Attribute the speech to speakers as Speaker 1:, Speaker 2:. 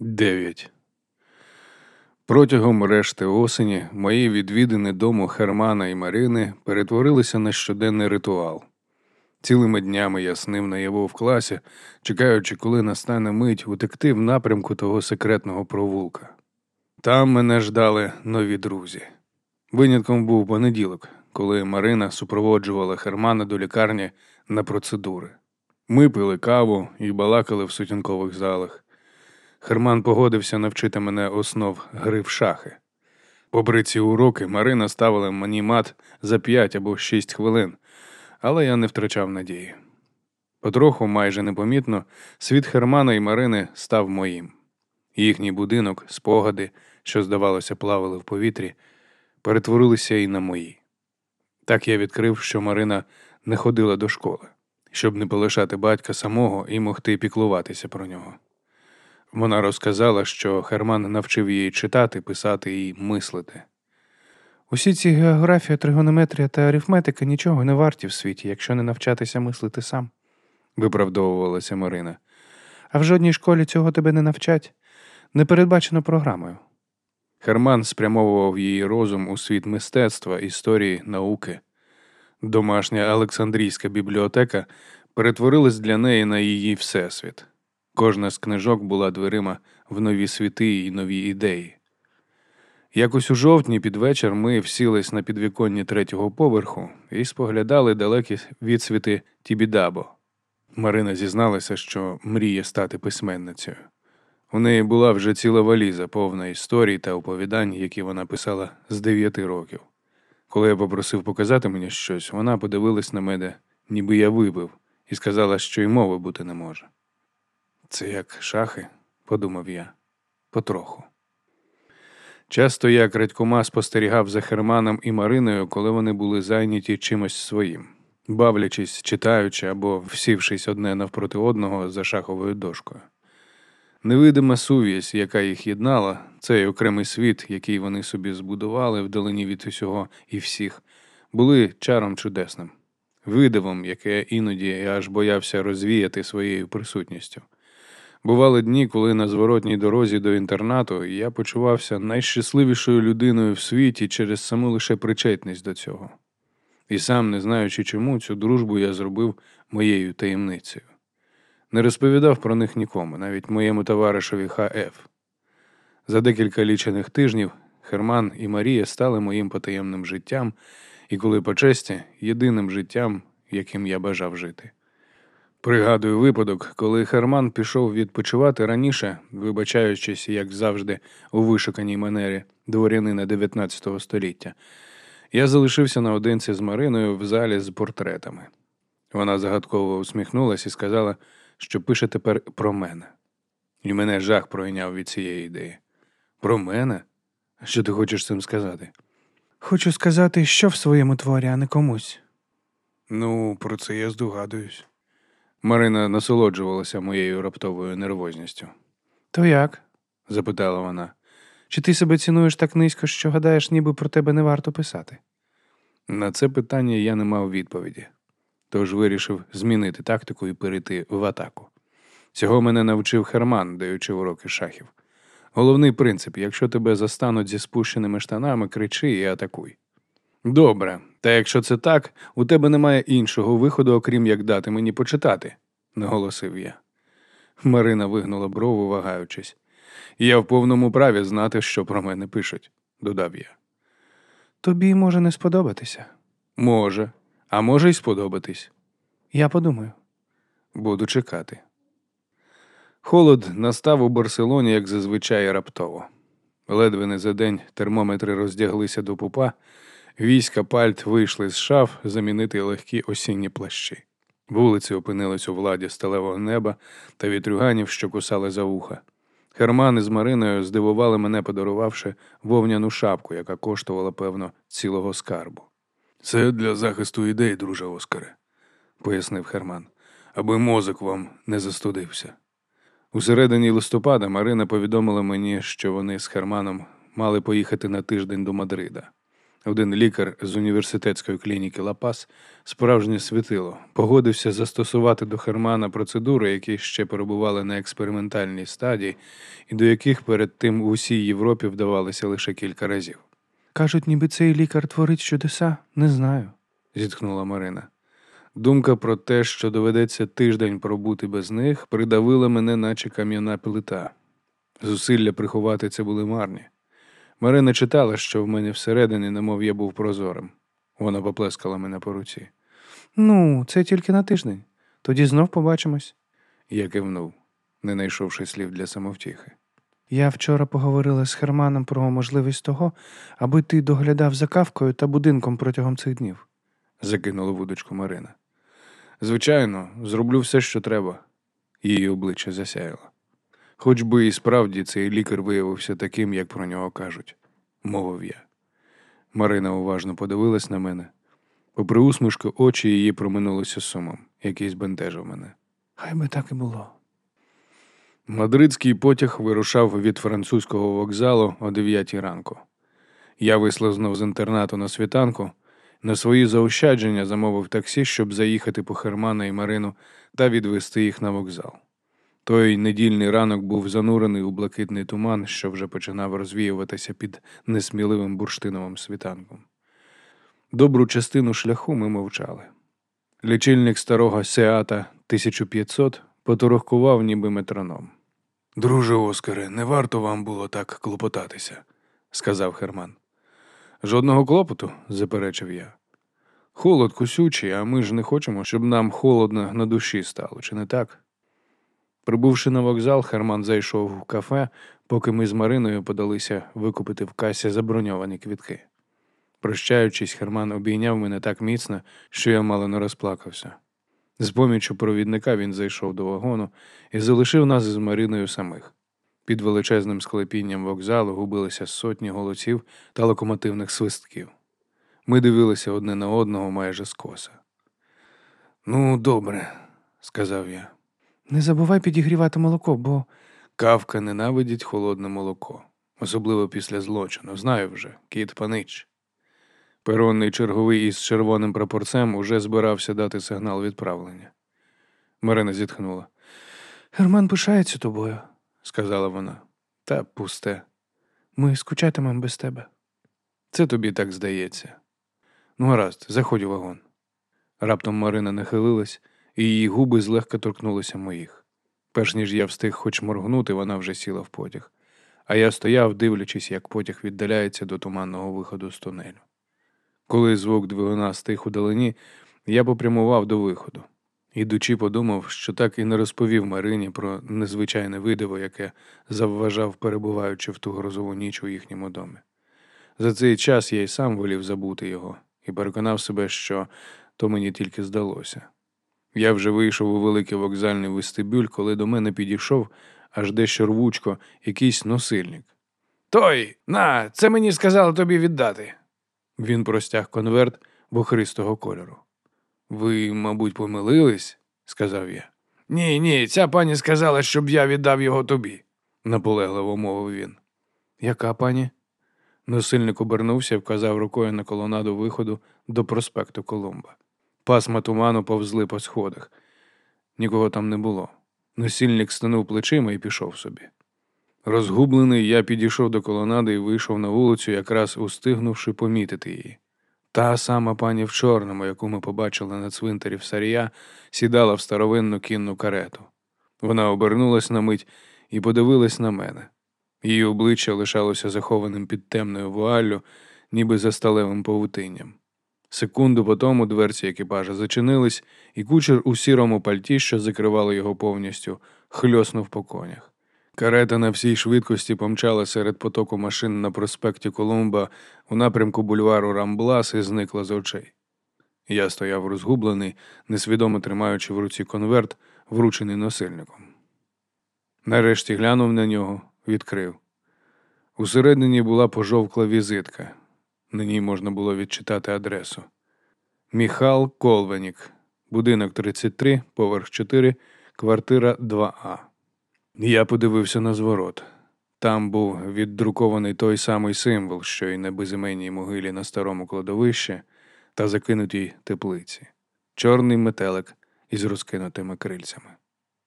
Speaker 1: Дев'ять. Протягом решти осені мої відвідини дому Хермана і Марини перетворилися на щоденний ритуал. Цілими днями я снив наяву в класі, чекаючи, коли настане мить утекти в напрямку того секретного провулка. Там мене ждали нові друзі. Винятком був понеділок, коли Марина супроводжувала Хермана до лікарні на процедури. Ми пили каву і балакали в сутінкових залах. Херман погодився навчити мене основ гри в шахи. Попри ці уроки, Марина ставила мені мат за п'ять або шість хвилин, але я не втрачав надії. Потроху, майже непомітно, світ Хермана і Марини став моїм. Їхній будинок, спогади, що, здавалося, плавали в повітрі, перетворилися і на мої. Так я відкрив, що Марина не ходила до школи, щоб не полишати батька самого і могти піклуватися про нього. Вона розказала, що Херман навчив її читати, писати і мислити.
Speaker 2: Усі ці географія, тригонометрія та арифметика нічого не варті в світі, якщо не навчатися мислити сам,
Speaker 1: виправдовувалася Марина.
Speaker 2: А в жодній школі цього тебе не навчать, не передбачено програмою.
Speaker 1: Херман спрямовував її розум у світ мистецтва, історії, науки. Домашня Олександрійська бібліотека перетворилась для неї на її всесвіт. Кожна з книжок була дверима в нові світи і нові ідеї. Якось у жовтні під вечір ми всілись на підвіконні третього поверху і споглядали далекі відсвіти Тібідабо. Марина зізналася, що мріє стати письменницею. У неї була вже ціла валіза, повна історій та оповідань, які вона писала з дев'яти років. Коли я попросив показати мені щось, вона подивилась на мене, ніби я вибив, і сказала, що й мови бути не може. Це як шахи, подумав я, потроху. Часто я крадькома спостерігав за Херманом і Мариною, коли вони були зайняті чимось своїм, бавлячись, читаючи або всівшись одне навпроти одного за шаховою дошкою. Невидима сув'язь, яка їх єднала, цей окремий світ, який вони собі збудували вдалині від усього і всіх, були чаром чудесним, видивом, яке іноді я аж боявся розвіяти своєю присутністю. Бували дні, коли на зворотній дорозі до інтернату я почувався найщасливішою людиною в світі через саму лише причетність до цього. І сам, не знаючи чому, цю дружбу я зробив моєю таємницею. Не розповідав про них нікому, навіть моєму товаришеві Х.Ф. За декілька лічених тижнів Херман і Марія стали моїм потаємним життям, і коли по честі, єдиним життям, яким я бажав жити. Пригадую випадок, коли Херман пішов відпочивати раніше, вибачаючись, як завжди, у вишуканій манері дворянина 19 століття, я залишився наодинці з Мариною в залі з портретами. Вона загадково усміхнулася і сказала, що пише тепер про мене. І мене жах пройняв від цієї ідеї. Про мене? Що ти хочеш цим сказати?
Speaker 2: Хочу сказати, що в своєму творі, а не комусь.
Speaker 1: Ну, про це я здогадуюсь. Марина насолоджувалася моєю раптовою нервозністю.
Speaker 2: То як?
Speaker 1: запитала вона.
Speaker 2: Чи ти себе цінуєш так низько, що гадаєш, ніби про тебе не варто писати?
Speaker 1: На це питання я не мав відповіді, тож вирішив змінити тактику і перейти в атаку. Цього мене навчив Херман, даючи уроки шахів. Головний принцип: якщо тебе застануть зі спущеними штанами, кричи і атакуй. Добре, та якщо це так, у тебе немає іншого виходу, окрім як дати мені почитати, наголосив я. Марина вигнула брову, вагаючись. Я в повному праві знати, що про мене пишуть, додав я.
Speaker 2: Тобі може не сподобатися.
Speaker 1: Може, а може й сподобатись.
Speaker 2: Я подумаю.
Speaker 1: Буду чекати. Холод настав у Барселоні, як зазвичай раптово. Ледве не за день термометри роздяглися до пупа. Війська пальт вийшли з шаф замінити легкі осінні плащі. Вулиці опинились у владі сталевого неба та вітрюганів, що кусали за вуха. Херман із Мариною здивували мене, подарувавши вовняну шапку, яка коштувала, певно, цілого скарбу. Це для захисту ідей, друже Оскаре, пояснив Херман, аби мозок вам не застудився. У середині листопада Марина повідомила мені, що вони з Херманом мали поїхати на тиждень до Мадрида Один лікар з університетської клініки Лапас, справжнє світило, погодився застосувати до Хермана процедури, які ще перебували на експериментальній стадії, і до яких перед тим у всій Європі вдавалося лише кілька разів.
Speaker 2: Кажуть, ніби цей лікар творить чудеса, не знаю.
Speaker 1: зітхнула Марина. Думка про те, що доведеться тиждень пробути без них, придавила мене, наче кам'яна плита. Зусилля приховати це були марні. Марина читала, що в мене всередині, немов я був прозорим. Вона поплескала мене по руці.
Speaker 2: Ну, це тільки на тиждень. Тоді знов побачимось.
Speaker 1: Я кивнув, не знайшовши слів для самовтіхи.
Speaker 2: Я вчора поговорила з Херманом про можливість того, аби ти доглядав за кавкою та будинком протягом цих днів.
Speaker 1: Закинула вудочку Марина. Звичайно, зроблю все, що треба. Її обличчя засяяло. Хоч би і справді цей лікар виявився таким, як про нього кажуть, мовив я. Марина уважно подивилась на мене. Попри усмішку, очі її проминулися сумом, який збентежив мене.
Speaker 2: Хай би так і було.
Speaker 1: Мадридський потяг вирушав від французького вокзалу о 9 ранку. Я вислизнув з інтернату на світанку. На свої заощадження замовив таксі, щоб заїхати по Хермана і Марину та відвести їх на вокзал. Той недільний ранок був занурений у блакитний туман, що вже починав розвіюватися під несміливим бурштиновим світанком. Добру частину шляху ми мовчали. Лічильник старого Сеата 1500 поторохкував, ніби метроном. Друже Оскаре, не варто вам було так клопотатися, сказав Херман. Жодного клопоту, заперечив я. Холод кусючий, а ми ж не хочемо, щоб нам холодно на душі стало, чи не так? Прибувши на вокзал, Херман зайшов в кафе, поки ми з Мариною подалися викупити в касі заброньовані квітки. Прощаючись, Херман обійняв мене так міцно, що я мало не розплакався. З поміччю провідника він зайшов до вагону і залишив нас з Мариною самих. Під величезним склепінням вокзалу губилися сотні голосів та локомотивних свистків. Ми дивилися одне на одного майже скоса. Ну, добре, сказав я.
Speaker 2: Не забувай підігрівати молоко, бо
Speaker 1: Кавка ненавидить холодне молоко, особливо після злочину. Знаю вже, кіт панич. Перонний черговий із червоним прапорцем уже збирався дати сигнал відправлення. Марина зітхнула.
Speaker 2: Герман пишається тобою.
Speaker 1: сказала вона. Та пусте.
Speaker 2: Ми скучатимемо без тебе.
Speaker 1: Це тобі так здається. Ну, гаразд, заходь у вагон. Раптом Марина нахилилась, і її губи злегка торкнулися моїх. Перш ніж я встиг хоч моргнути, вона вже сіла в потяг. А я стояв, дивлячись, як потяг віддаляється до туманного виходу з тунелю. Коли звук двигуна стих у далині, я попрямував до виходу. Ідучи, подумав, що так і не розповів Марині про незвичайне видиво, яке завважав, перебуваючи в ту грозову ніч у їхньому домі. За цей час я й сам волів забути його і переконав себе, що то мені тільки здалося. Я вже вийшов у великий вокзальний вестибюль, коли до мене підійшов аж дещо рвучко якийсь носильник. Той, на, це мені сказали тобі віддати. Він простяг конверт бохристого кольору. Ви, мабуть, помилились, сказав я. Ні, ні, ця пані сказала, щоб я віддав його тобі, наполегливо мовив він. Яка пані? Носильник обернувся і вказав рукою на колонаду виходу до проспекту Колумба. Пасма туману повзли по сходах. Нікого там не було. Носильник стинув плечима і пішов собі. Розгублений, я підійшов до колонади і вийшов на вулицю, якраз устигнувши помітити її. Та сама пані в чорному, яку ми побачили на цвинтарі в Сарія, сідала в старовинну кінну карету. Вона обернулась на мить і подивилась на мене. Її обличчя лишалося захованим під темною вуаллю, ніби за сталевим павутинням. Секунду по тому дверці екіпажа зачинились, і кучер у сірому пальті, що закривало його повністю, хльоснув по конях. Карета на всій швидкості помчала серед потоку машин на проспекті Колумба у напрямку бульвару Рамблас і зникла з очей. Я стояв розгублений, несвідомо тримаючи в руці конверт, вручений носильником. Нарешті глянув на нього, відкрив. Усередині була пожовкла візитка. На ній можна було відчитати адресу. Міхал Колвенік, будинок 33, поверх 4, квартира 2А. Я подивився на зворот. Там був віддрукований той самий символ, що й на безіменній могилі на старому кладовищі та закинутій теплиці чорний метелик із розкинутими крильцями.